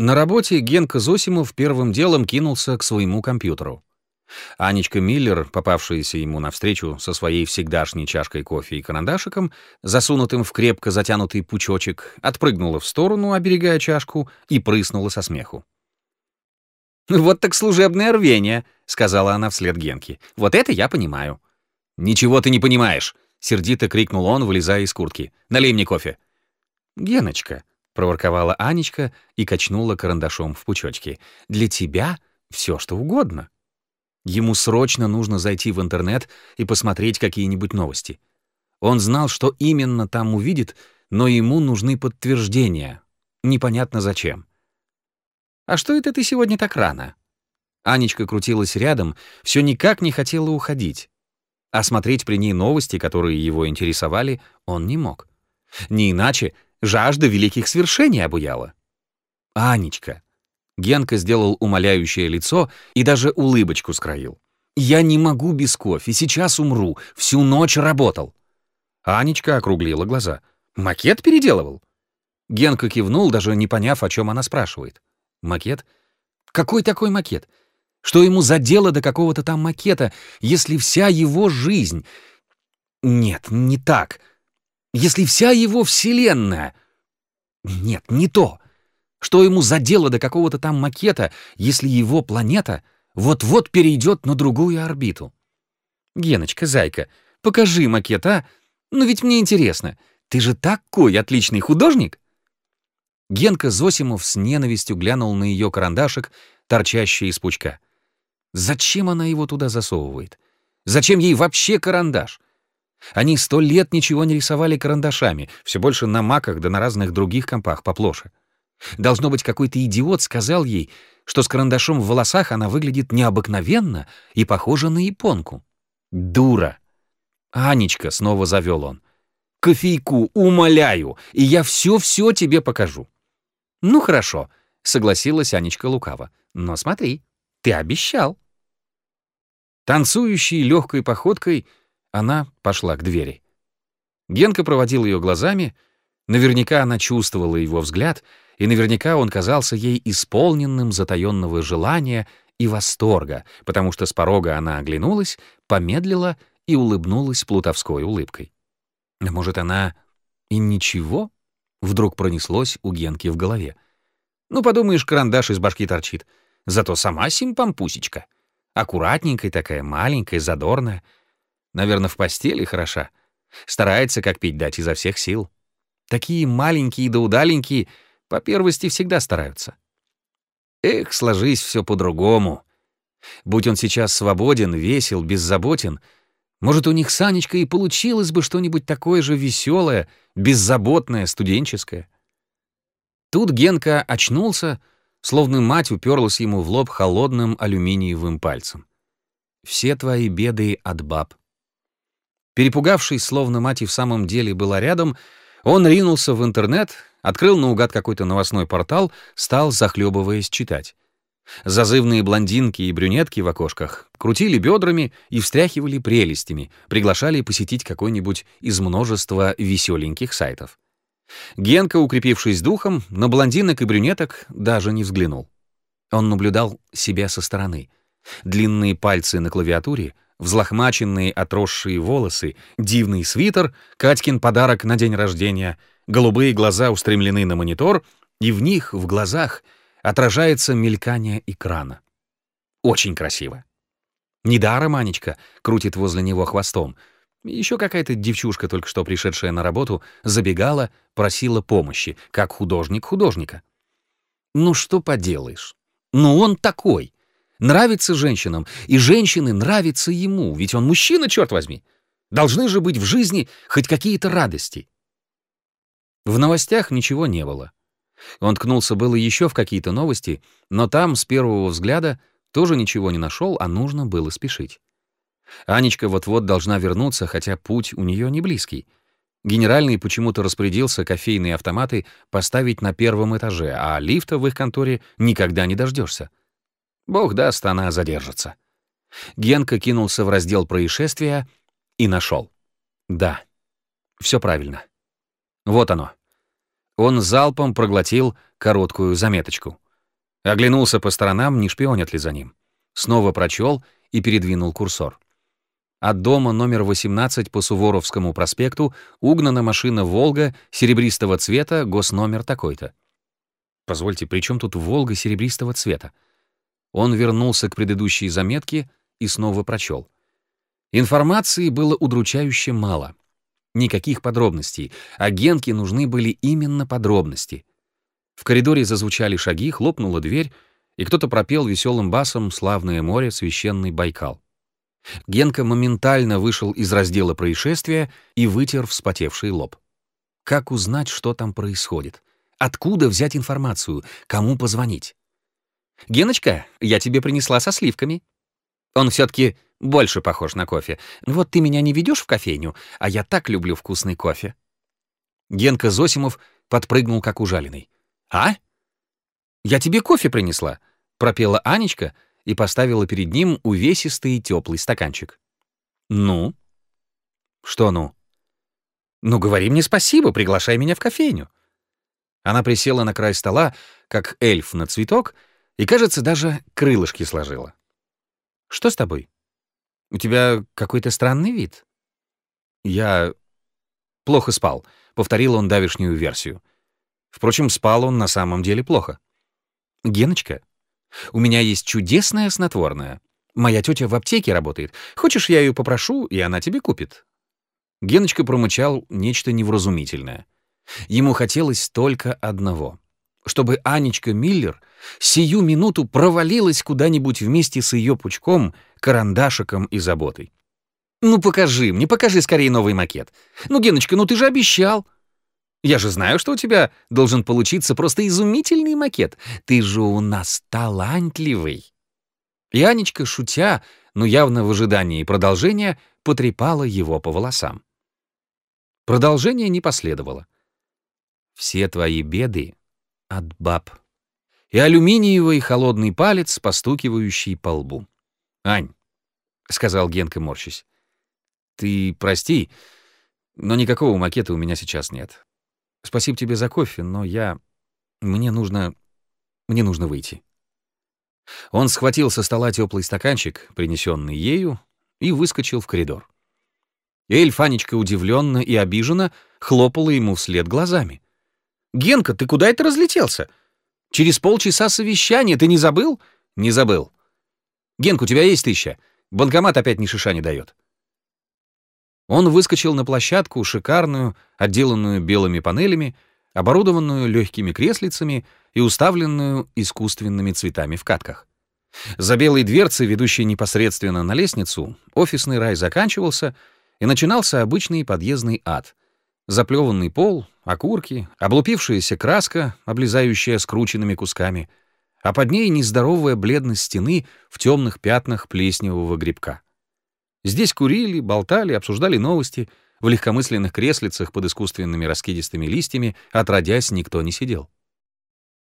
На работе Генка Зосимов первым делом кинулся к своему компьютеру. Анечка Миллер, попавшаяся ему навстречу со своей всегдашней чашкой кофе и карандашиком, засунутым в крепко затянутый пучочек, отпрыгнула в сторону, оберегая чашку, и прыснула со смеху. «Вот так служебное рвение», — сказала она вслед Генке. «Вот это я понимаю». «Ничего ты не понимаешь», — сердито крикнул он, вылезая из куртки. «Налей мне кофе». «Геночка», — проворковала Анечка и качнула карандашом в пучочке. «Для тебя все что угодно». Ему срочно нужно зайти в интернет и посмотреть какие-нибудь новости. Он знал, что именно там увидит, но ему нужны подтверждения. Непонятно зачем. «А что это ты сегодня так рано?» Анечка крутилась рядом, все никак не хотела уходить. А смотреть при ней новости, которые его интересовали, он не мог. Не иначе Жажда великих свершений обуяла. Анечка. Генка сделал умоляющее лицо и даже улыбочку скроил. «Я не могу без кофе, сейчас умру. Всю ночь работал». Анечка округлила глаза. «Макет переделывал?» Генка кивнул, даже не поняв, о чем она спрашивает. «Макет? Какой такой макет? Что ему за дело до какого-то там макета, если вся его жизнь... Нет, не так если вся его вселенная... Нет, не то. Что ему за дело до какого-то там макета, если его планета вот-вот перейдет на другую орбиту? Геночка, зайка, покажи макет, а? Ну ведь мне интересно. Ты же такой отличный художник. Генка Зосимов с ненавистью глянул на ее карандашик, торчащий из пучка. Зачем она его туда засовывает? Зачем ей вообще карандаш? Они сто лет ничего не рисовали карандашами, все больше на маках да на разных других компах поплоше. Должно быть, какой-то идиот сказал ей, что с карандашом в волосах она выглядит необыкновенно и похожа на японку. Дура! Анечка, снова завел он. Кофейку, умоляю, и я все-все тебе покажу. Ну хорошо, согласилась Анечка лукаво. Но смотри, ты обещал. Танцующей легкой походкой — она пошла к двери. Генка проводил ее глазами. Наверняка она чувствовала его взгляд, и наверняка он казался ей исполненным затаённого желания и восторга, потому что с порога она оглянулась, помедлила и улыбнулась плутовской улыбкой. А может, она и ничего? Вдруг пронеслось у Генки в голове. Ну, подумаешь, карандаш из башки торчит. Зато сама симпампусечка. Аккуратненькая такая, маленькая, задорная — Наверное, в постели хороша. Старается, как пить дать, изо всех сил. Такие маленькие да удаленькие по первости всегда стараются. Эх, сложись все по-другому. Будь он сейчас свободен, весел, беззаботен, может, у них с Анечкой и получилось бы что-нибудь такое же веселое, беззаботное, студенческое. Тут Генка очнулся, словно мать уперлась ему в лоб холодным алюминиевым пальцем. «Все твои беды от баб. Перепугавшись, словно мать и в самом деле была рядом, он ринулся в интернет, открыл наугад какой-то новостной портал, стал, захлебываясь, читать. Зазывные блондинки и брюнетки в окошках крутили бедрами и встряхивали прелестями, приглашали посетить какой-нибудь из множества веселеньких сайтов. Генка, укрепившись духом, на блондинок и брюнеток даже не взглянул. Он наблюдал себя со стороны. Длинные пальцы на клавиатуре — взлохмаченные отросшие волосы, дивный свитер, Катькин подарок на день рождения, голубые глаза устремлены на монитор, и в них, в глазах, отражается мелькание экрана. Очень красиво. Недаром Анечка крутит возле него хвостом. Еще какая-то девчушка, только что пришедшая на работу, забегала, просила помощи, как художник художника. Ну что поделаешь? Ну он такой нравится женщинам, и женщины нравятся ему, ведь он мужчина, черт возьми. Должны же быть в жизни хоть какие-то радости. В новостях ничего не было. Он ткнулся было еще в какие-то новости, но там, с первого взгляда, тоже ничего не нашел, а нужно было спешить. Анечка вот-вот должна вернуться, хотя путь у нее не близкий. Генеральный почему-то распорядился кофейные автоматы поставить на первом этаже, а лифта в их конторе никогда не дождешься. Бог даст, она задержится. Генка кинулся в раздел происшествия и нашел. Да, все правильно. Вот оно. Он залпом проглотил короткую заметочку. Оглянулся по сторонам, не шпионят ли за ним. Снова прочел и передвинул курсор. От дома номер 18 по Суворовскому проспекту угнана машина «Волга» серебристого цвета, госномер такой-то. Позвольте, при чем тут «Волга» серебристого цвета? Он вернулся к предыдущей заметке и снова прочел. Информации было удручающе мало. Никаких подробностей. Агентке нужны были именно подробности. В коридоре зазвучали шаги, хлопнула дверь, и кто-то пропел веселым басом «Славное море, священный Байкал». Генка моментально вышел из раздела происшествия и вытер вспотевший лоб. Как узнать, что там происходит? Откуда взять информацию? Кому позвонить? «Геночка, я тебе принесла со сливками. Он все-таки больше похож на кофе. Вот ты меня не ведешь в кофейню, а я так люблю вкусный кофе». Генка Зосимов подпрыгнул, как ужаленный. «А? Я тебе кофе принесла», — пропела Анечка и поставила перед ним увесистый и теплый стаканчик. «Ну?» «Что «ну»?» «Ну, говори мне спасибо, приглашай меня в кофейню». Она присела на край стола, как эльф на цветок, и, кажется, даже крылышки сложила. «Что с тобой?» У тебя какой-то странный вид. Я плохо спал, повторил он давишнюю версию. Впрочем, спал он на самом деле плохо. Геночка, у меня есть чудесное снотворное. Моя тетя в аптеке работает. Хочешь, я ее попрошу, и она тебе купит? Геночка промычал нечто невразумительное. Ему хотелось только одного чтобы Анечка Миллер сию минуту провалилась куда-нибудь вместе с ее пучком, карандашиком и заботой. «Ну покажи мне, покажи скорее новый макет. Ну, Геночка, ну ты же обещал!» «Я же знаю, что у тебя должен получиться просто изумительный макет. Ты же у нас талантливый!» И Анечка, шутя, но явно в ожидании продолжения, потрепала его по волосам. Продолжение не последовало. «Все твои беды от баб. И алюминиевый холодный палец, постукивающий по лбу. «Ань», — сказал Генка, морщись, — «ты прости, но никакого макета у меня сейчас нет. Спасибо тебе за кофе, но я... Мне нужно... Мне нужно выйти». Он схватил со стола теплый стаканчик, принесенный ею, и выскочил в коридор. Эль Фанечка удивленно и обиженно хлопала ему вслед глазами. Генка, ты куда это разлетелся? Через полчаса совещания, ты не забыл? Не забыл. Генка, у тебя есть тысяча? Банкомат опять ни шиша не дает. Он выскочил на площадку, шикарную, отделанную белыми панелями, оборудованную легкими креслицами и уставленную искусственными цветами в катках. За белой дверцей, ведущей непосредственно на лестницу, офисный рай заканчивался, и начинался обычный подъездный ад. Заплеванный пол, окурки, облупившаяся краска, облезающая скрученными кусками, а под ней нездоровая бледность стены в темных пятнах плесневого грибка. Здесь курили, болтали, обсуждали новости, в легкомысленных креслицах под искусственными раскидистыми листьями, отродясь, никто не сидел.